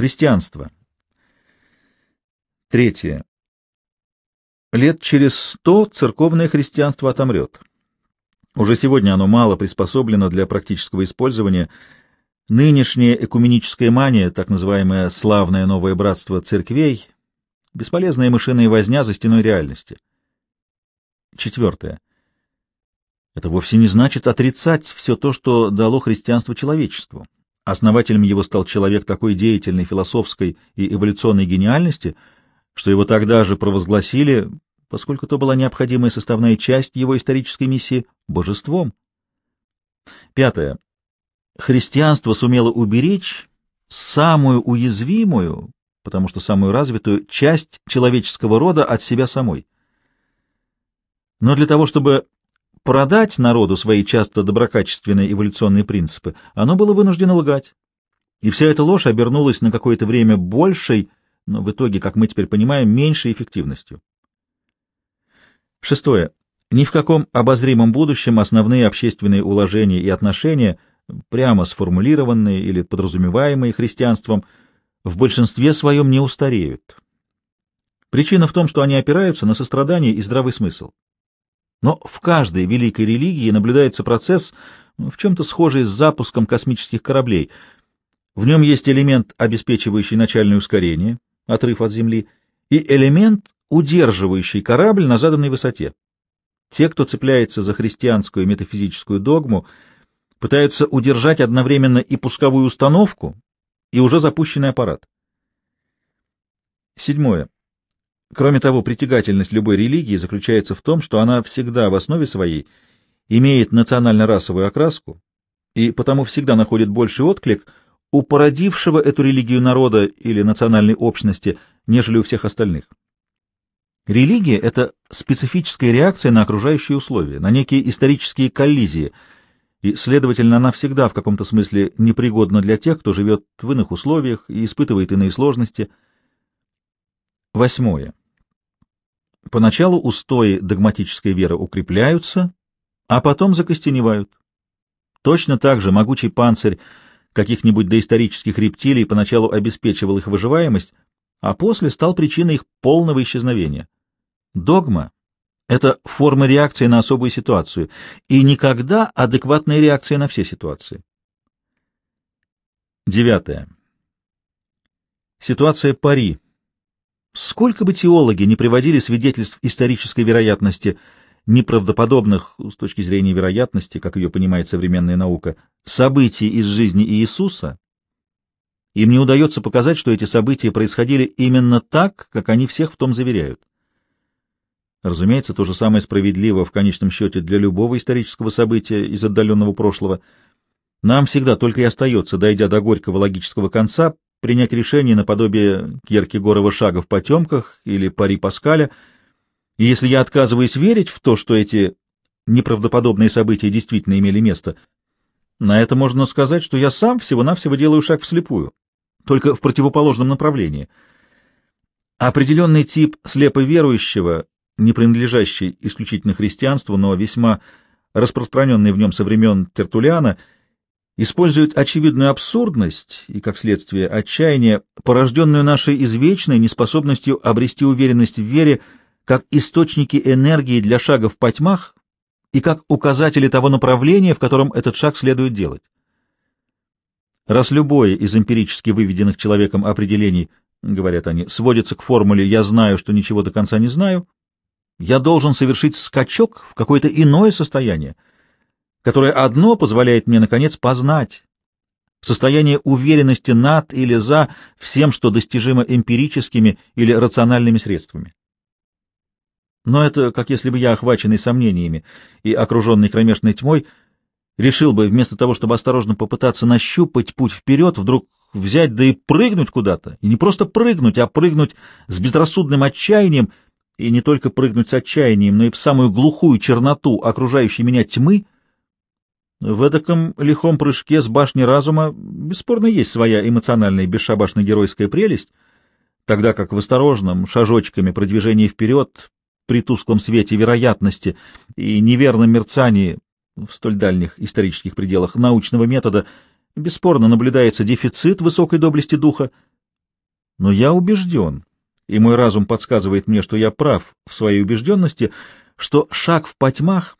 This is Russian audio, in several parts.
Христианство. Третье. Лет через сто церковное христианство отомрет. Уже сегодня оно мало приспособлено для практического использования. Нынешняя экуменическая мания, так называемое «славное новое братство церквей», бесполезная мышиная возня за стеной реальности. Четвертое. Это вовсе не значит отрицать все то, что дало христианство человечеству. Основателем его стал человек такой деятельной философской и эволюционной гениальности, что его тогда же провозгласили, поскольку то была необходимая составная часть его исторической миссии, божеством. Пятое. Христианство сумело уберечь самую уязвимую, потому что самую развитую, часть человеческого рода от себя самой. Но для того, чтобы продать народу свои часто доброкачественные эволюционные принципы, оно было вынуждено лгать. И вся эта ложь обернулась на какое-то время большей, но в итоге, как мы теперь понимаем, меньшей эффективностью. Шестое. Ни в каком обозримом будущем основные общественные уложения и отношения, прямо сформулированные или подразумеваемые христианством, в большинстве своем не устареют. Причина в том, что они опираются на сострадание и здравый смысл. Но в каждой великой религии наблюдается процесс, в чем-то схожий с запуском космических кораблей. В нем есть элемент, обеспечивающий начальное ускорение, отрыв от Земли, и элемент, удерживающий корабль на заданной высоте. Те, кто цепляется за христианскую метафизическую догму, пытаются удержать одновременно и пусковую установку, и уже запущенный аппарат. Седьмое. Кроме того, притягательность любой религии заключается в том, что она всегда в основе своей имеет национально-расовую окраску и потому всегда находит больший отклик у породившего эту религию народа или национальной общности, нежели у всех остальных. Религия — это специфическая реакция на окружающие условия, на некие исторические коллизии, и, следовательно, она всегда в каком-то смысле непригодна для тех, кто живет в иных условиях и испытывает иные сложности. Восьмое. Поначалу устои догматической веры укрепляются, а потом закостеневают. Точно так же могучий панцирь каких-нибудь доисторических рептилий поначалу обеспечивал их выживаемость, а после стал причиной их полного исчезновения. Догма — это форма реакции на особую ситуацию, и никогда адекватная реакция на все ситуации. Девятое. Ситуация пари. Сколько бы теологи не приводили свидетельств исторической вероятности, неправдоподобных с точки зрения вероятности, как ее понимает современная наука, событий из жизни Иисуса, им не удается показать, что эти события происходили именно так, как они всех в том заверяют. Разумеется, то же самое справедливо в конечном счете для любого исторического события из отдаленного прошлого. Нам всегда только и остается, дойдя до горького логического конца, принять решение наподобие Кьеркегорова шага в потемках или пари Паскаля, и если я отказываюсь верить в то, что эти неправдоподобные события действительно имели место, на это можно сказать, что я сам всего-навсего делаю шаг вслепую, только в противоположном направлении. Определенный тип слеповерующего, не принадлежащий исключительно христианству, но весьма распространенный в нем со времен Тертулиана — используют очевидную абсурдность и, как следствие, отчаяние, порожденную нашей извечной неспособностью обрести уверенность в вере, как источники энергии для шагов по тьмах и как указатели того направления, в котором этот шаг следует делать. Раз любое из эмпирически выведенных человеком определений, говорят они, сводится к формуле «я знаю, что ничего до конца не знаю», я должен совершить скачок в какое-то иное состояние — которое одно позволяет мне, наконец, познать состояние уверенности над или за всем, что достижимо эмпирическими или рациональными средствами. Но это как если бы я, охваченный сомнениями и окруженный кромешной тьмой, решил бы, вместо того, чтобы осторожно попытаться нащупать путь вперед, вдруг взять да и прыгнуть куда-то, и не просто прыгнуть, а прыгнуть с безрассудным отчаянием, и не только прыгнуть с отчаянием, но и в самую глухую черноту окружающей меня тьмы — в эдаком лихом прыжке с башни разума бесспорно есть своя эмоциональная бесшабашно-геройская прелесть, тогда как в осторожном, шажочками продвижении вперед, при тусклом свете вероятности и неверном мерцании в столь дальних исторических пределах научного метода бесспорно наблюдается дефицит высокой доблести духа, Но я убежден, и мой разум подсказывает мне, что я прав в своей убежденности, что шаг в потьмах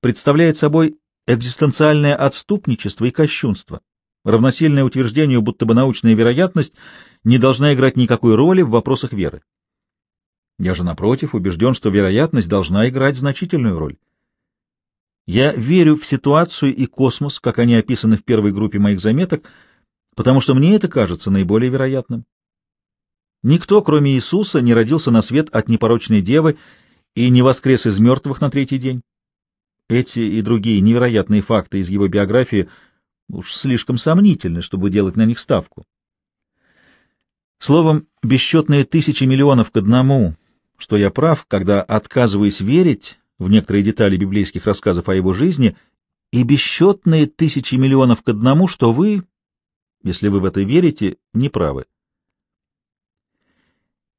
представляет собой экзистенциальное отступничество и кощунство, равносильное утверждению, будто бы научная вероятность не должна играть никакой роли в вопросах веры. Я же, напротив, убежден, что вероятность должна играть значительную роль. Я верю в ситуацию и космос, как они описаны в первой группе моих заметок, потому что мне это кажется наиболее вероятным. Никто, кроме Иисуса, не родился на свет от непорочной девы и не воскрес из мертвых на третий день. Эти и другие невероятные факты из его биографии уж слишком сомнительны, чтобы делать на них ставку. Словом, бесчетные тысячи миллионов к одному, что я прав, когда отказываюсь верить в некоторые детали библейских рассказов о его жизни, и бесчетные тысячи миллионов к одному, что вы, если вы в это верите, не правы.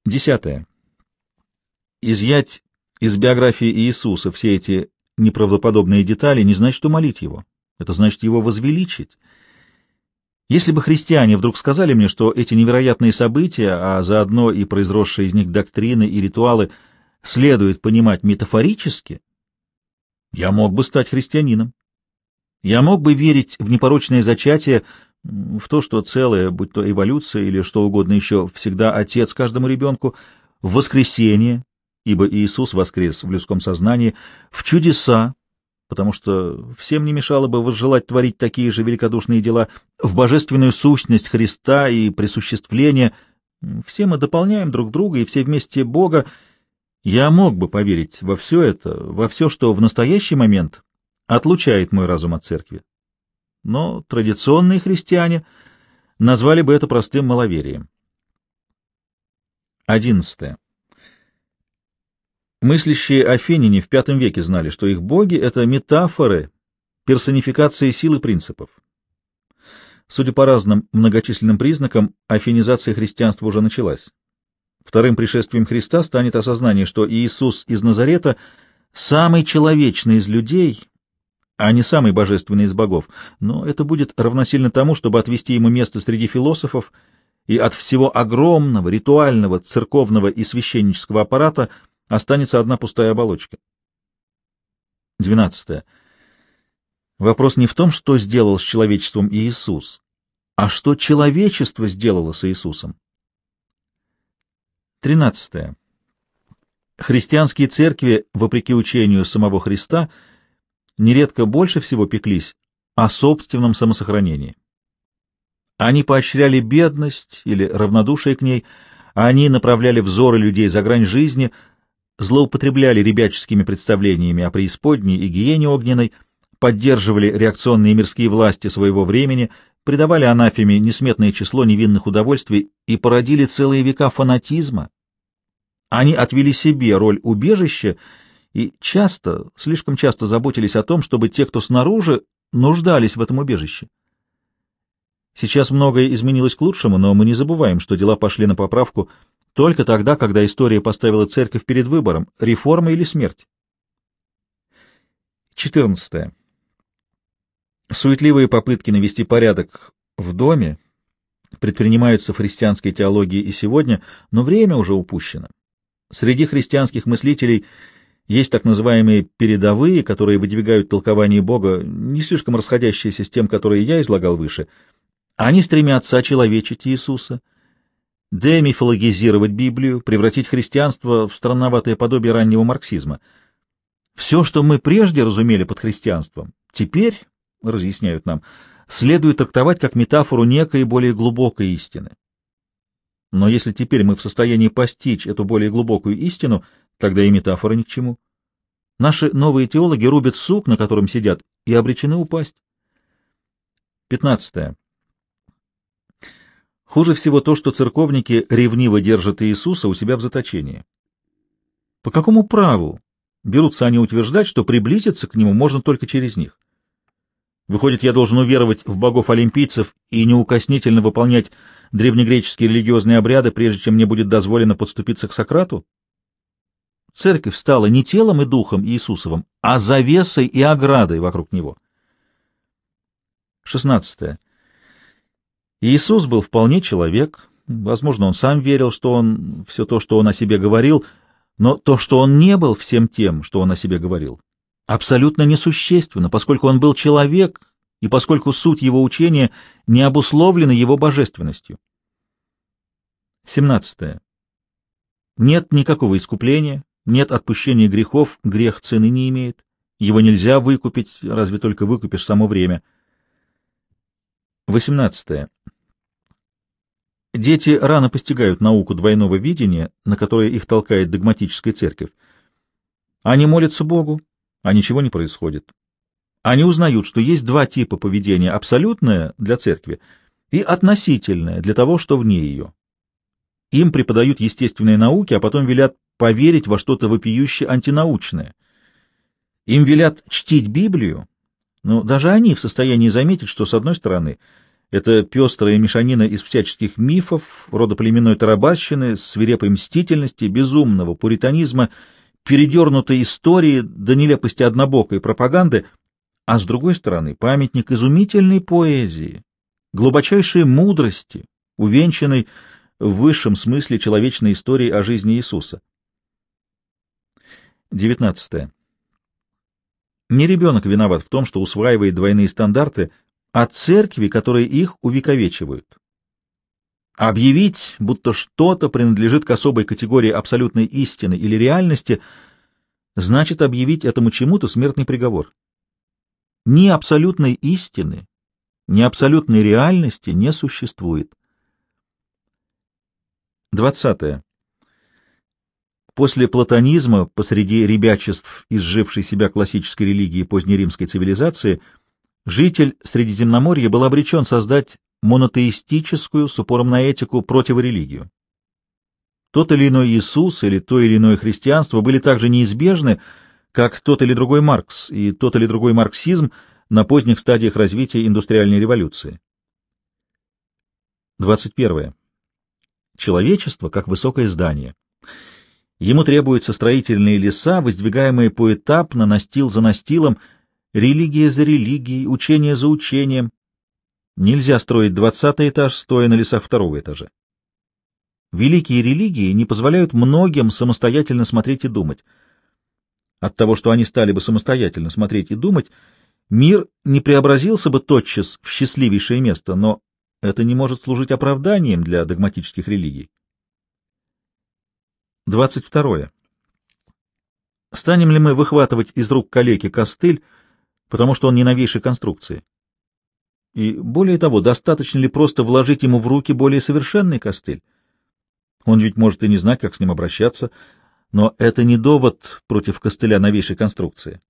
Десятое. Изъять из биографии Иисуса все эти неправдоподобные детали не значит умолить его. Это значит его возвеличить. Если бы христиане вдруг сказали мне, что эти невероятные события, а заодно и произросшие из них доктрины и ритуалы, следует понимать метафорически, я мог бы стать христианином. Я мог бы верить в непорочное зачатие, в то, что целое, будь то эволюция или что угодно еще, всегда отец каждому ребенку, в воскресение, ибо Иисус воскрес в людском сознании, в чудеса, потому что всем не мешало бы возжелать творить такие же великодушные дела, в божественную сущность Христа и присуществление. Все мы дополняем друг друга, и все вместе Бога. Я мог бы поверить во все это, во все, что в настоящий момент отлучает мой разум от церкви. Но традиционные христиане назвали бы это простым маловерием. Одиннадцатое. Мыслящие афиняне в V веке знали, что их боги — это метафоры, персонификации силы принципов. Судя по разным многочисленным признакам, афинизация христианства уже началась. Вторым пришествием Христа станет осознание, что Иисус из Назарета — самый человечный из людей, а не самый божественный из богов, но это будет равносильно тому, чтобы отвести ему место среди философов и от всего огромного ритуального, церковного и священнического аппарата — Останется одна пустая оболочка. 12. Вопрос не в том, что сделал с человечеством Иисус, а что человечество сделало с Иисусом. 13. Христианские церкви, вопреки учению самого Христа, нередко больше всего пеклись о собственном самосохранении. Они поощряли бедность или равнодушие к ней, они направляли взоры людей за грань жизни — злоупотребляли ребяческими представлениями о преисподней и гиене огненной, поддерживали реакционные мирские власти своего времени, придавали анафеме несметное число невинных удовольствий и породили целые века фанатизма. Они отвели себе роль убежища и часто, слишком часто заботились о том, чтобы те, кто снаружи, нуждались в этом убежище. Сейчас многое изменилось к лучшему, но мы не забываем, что дела пошли на поправку – только тогда, когда история поставила церковь перед выбором — реформа или смерть. 14. Суетливые попытки навести порядок в доме предпринимаются в христианской теологии и сегодня, но время уже упущено. Среди христианских мыслителей есть так называемые передовые, которые выдвигают толкование Бога, не слишком расходящиеся с тем, которые я излагал выше. Они стремятся очеловечить Иисуса — демифологизировать Библию, превратить христианство в странноватое подобие раннего марксизма. Все, что мы прежде разумели под христианством, теперь, разъясняют нам, следует трактовать как метафору некой более глубокой истины. Но если теперь мы в состоянии постичь эту более глубокую истину, тогда и метафора ни к чему. Наши новые теологи рубят сук, на котором сидят, и обречены упасть. 15. Хуже всего то, что церковники ревниво держат Иисуса у себя в заточении. По какому праву берутся они утверждать, что приблизиться к нему можно только через них? Выходит, я должен уверовать в богов-олимпийцев и неукоснительно выполнять древнегреческие религиозные обряды, прежде чем мне будет дозволено подступиться к Сократу? Церковь стала не телом и духом Иисусовым, а завесой и оградой вокруг него. 16. Иисус был вполне человек, Возможно, он сам верил, что он все то, что он о себе говорил, но то, что он не был всем тем, что он о себе говорил, абсолютно несущественно, поскольку он был человек и поскольку суть его учения не обусловлена его божественностью. 17. Нет никакого искупления, нет отпущения грехов, грех цены не имеет. Его нельзя выкупить, разве только выкупишь само время. 18. Дети рано постигают науку двойного видения, на которое их толкает догматическая церковь. Они молятся Богу, а ничего не происходит. Они узнают, что есть два типа поведения — абсолютное для церкви и относительное для того, что вне ее. Им преподают естественные науки, а потом велят поверить во что-то вопиющее антинаучное. Им велят чтить Библию, но даже они в состоянии заметить, что, с одной стороны, это пестрая мешанина из всяческих мифов, рода племенной тарабарщины, свирепой мстительности, безумного пуританизма, передернутой истории до нелепости однобокой пропаганды, а с другой стороны памятник изумительной поэзии, глубочайшей мудрости, увенчанной в высшем смысле человечной истории о жизни Иисуса. 19. Не ребенок виноват в том, что усваивает двойные стандарты, а церкви, которые их увековечивают. Объявить, будто что-то принадлежит к особой категории абсолютной истины или реальности, значит объявить этому чему-то смертный приговор. Ни абсолютной истины, ни абсолютной реальности не существует. 20. После платонизма посреди ребячеств изжившей себя классической религии позднеримской цивилизации житель Средиземноморья был обречен создать монотеистическую с упором на этику противорелигию. Тот или иной Иисус или то или иное христианство были также неизбежны, как тот или другой Маркс и тот или другой марксизм на поздних стадиях развития индустриальной революции. 21. Человечество как высокое здание. Ему требуются строительные леса, воздвигаемые поэтапно, настил за настилом, религия за религией, учение за учением. Нельзя строить двадцатый этаж, стоя на лесах второго этажа. Великие религии не позволяют многим самостоятельно смотреть и думать. От того, что они стали бы самостоятельно смотреть и думать, мир не преобразился бы тотчас в счастливейшее место, но это не может служить оправданием для догматических религий. 22. Станем ли мы выхватывать из рук калеки костыль, потому что он не новейшей конструкции? И более того, достаточно ли просто вложить ему в руки более совершенный костыль? Он ведь может и не знать, как с ним обращаться, но это не довод против костыля новейшей конструкции.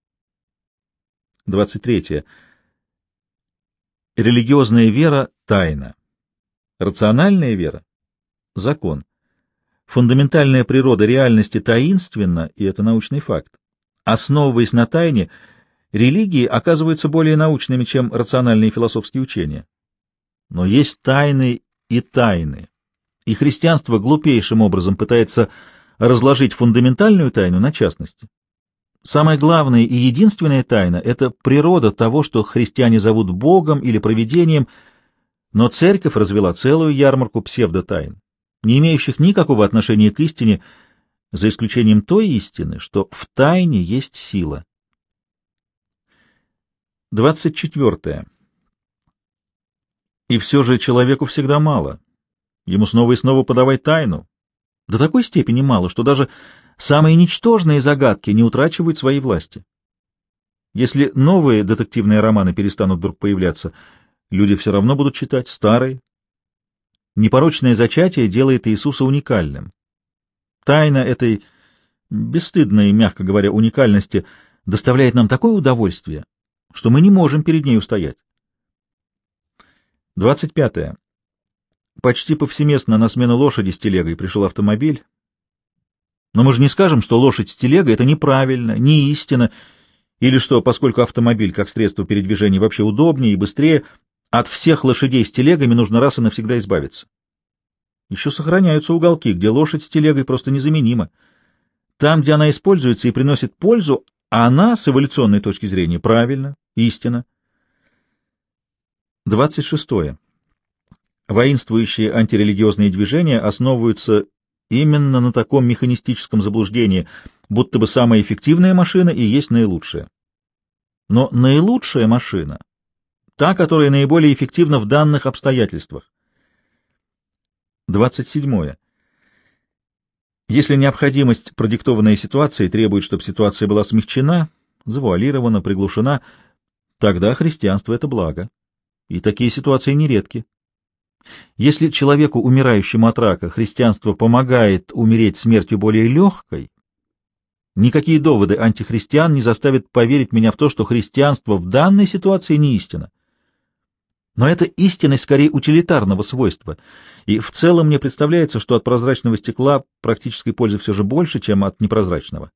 23. Религиозная вера — тайна. Рациональная вера — закон. Фундаментальная природа реальности таинственна, и это научный факт. Основываясь на тайне, религии оказываются более научными, чем рациональные философские учения. Но есть тайны и тайны, и христианство глупейшим образом пытается разложить фундаментальную тайну на частности. Самая главная и единственная тайна — это природа того, что христиане зовут Богом или провидением, но церковь развела целую ярмарку псевдотайн, не имеющих никакого отношения к истине, за исключением той истины, что в тайне есть сила. 24. И все же человеку всегда мало. Ему снова и снова подавать тайну. До такой степени мало, что даже самые ничтожные загадки не утрачивают своей власти. Если новые детективные романы перестанут вдруг появляться, люди все равно будут читать старые. Непорочное зачатие делает Иисуса уникальным. Тайна этой бесстыдной, мягко говоря, уникальности доставляет нам такое удовольствие, что мы не можем перед ней устоять. 25. Почти повсеместно на смену лошади с телегой пришел автомобиль. Но мы же не скажем, что лошадь с телегой — это неправильно, не истина, или что, поскольку автомобиль как средство передвижения вообще удобнее и быстрее, от всех лошадей с телегами нужно раз и навсегда избавиться. Еще сохраняются уголки, где лошадь с телегой просто незаменима. Там, где она используется и приносит пользу, она, с эволюционной точки зрения, правильно, истина. 26. Воинствующие антирелигиозные движения основываются именно на таком механистическом заблуждении, будто бы самая эффективная машина и есть наилучшая. Но наилучшая машина — та, которая наиболее эффективна в данных обстоятельствах. 27. Если необходимость, продиктованная ситуацией, требует, чтобы ситуация была смягчена, завуалирована, приглушена, тогда христианство — это благо. И такие ситуации нередки. Если человеку, умирающему от рака, христианство помогает умереть смертью более легкой, никакие доводы антихристиан не заставят поверить меня в то, что христианство в данной ситуации не истина. Но это истинность скорее утилитарного свойства, и в целом мне представляется, что от прозрачного стекла практической пользы все же больше, чем от непрозрачного.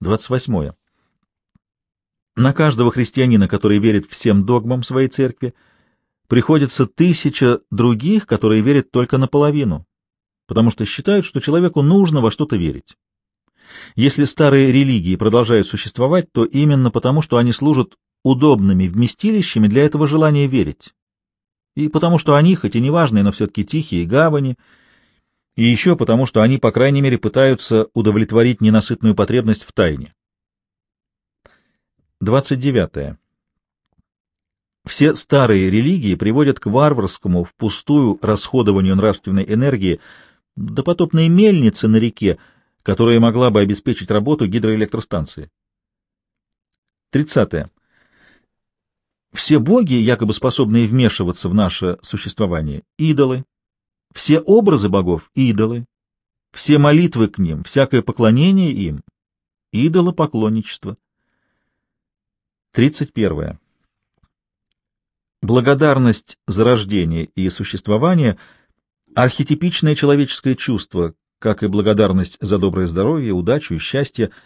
28. На каждого христианина, который верит всем догмам своей церкви, приходится тысяча других, которые верят только наполовину, потому что считают, что человеку нужно во что-то верить. Если старые религии продолжают существовать, то именно потому, что они служат удобными вместилищами для этого желания верить. И потому что они, хоть и неважные, но все-таки тихие гавани, и еще потому, что они, по крайней мере, пытаются удовлетворить ненасытную потребность в тайне. 29. Все старые религии приводят к варварскому, впустую расходованию нравственной энергии, допотопной мельницы на реке, которая могла бы обеспечить работу гидроэлектростанции. 30. Все боги, якобы способные вмешиваться в наше существование, — идолы. Все образы богов — идолы. Все молитвы к ним, всякое поклонение им — идолопоклонничество. 31. Благодарность за рождение и существование — архетипичное человеческое чувство, как и благодарность за доброе здоровье, удачу и счастье —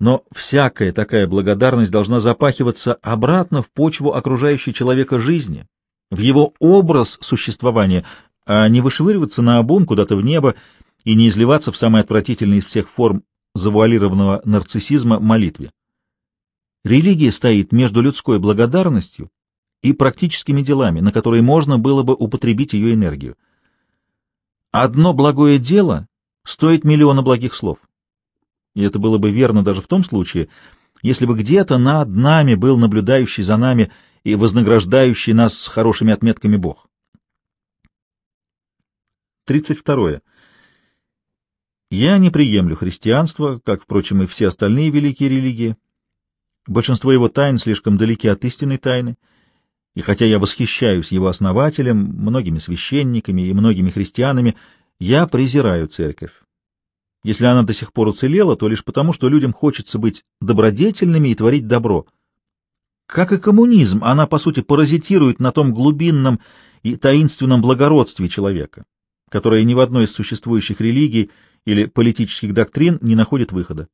но всякая такая благодарность должна запахиваться обратно в почву окружающей человека жизни, в его образ существования, а не вышвыриваться на обум куда-то в небо и не изливаться в самой отвратительной из всех форм завуалированного нарциссизма молитве. Религия стоит между людской благодарностью и практическими делами, на которые можно было бы употребить ее энергию. Одно благое дело стоит миллиона благих слов. И это было бы верно даже в том случае, если бы где-то над нами был наблюдающий за нами и вознаграждающий нас с хорошими отметками Бог. 32. Я не приемлю христианство, как, впрочем, и все остальные великие религии. Большинство его тайн слишком далеки от истинной тайны, и хотя я восхищаюсь его основателем, многими священниками и многими христианами, я презираю церковь. Если она до сих пор уцелела, то лишь потому, что людям хочется быть добродетельными и творить добро. Как и коммунизм, она, по сути, паразитирует на том глубинном и таинственном благородстве человека, которое ни в одной из существующих религий или политических доктрин не находит выхода.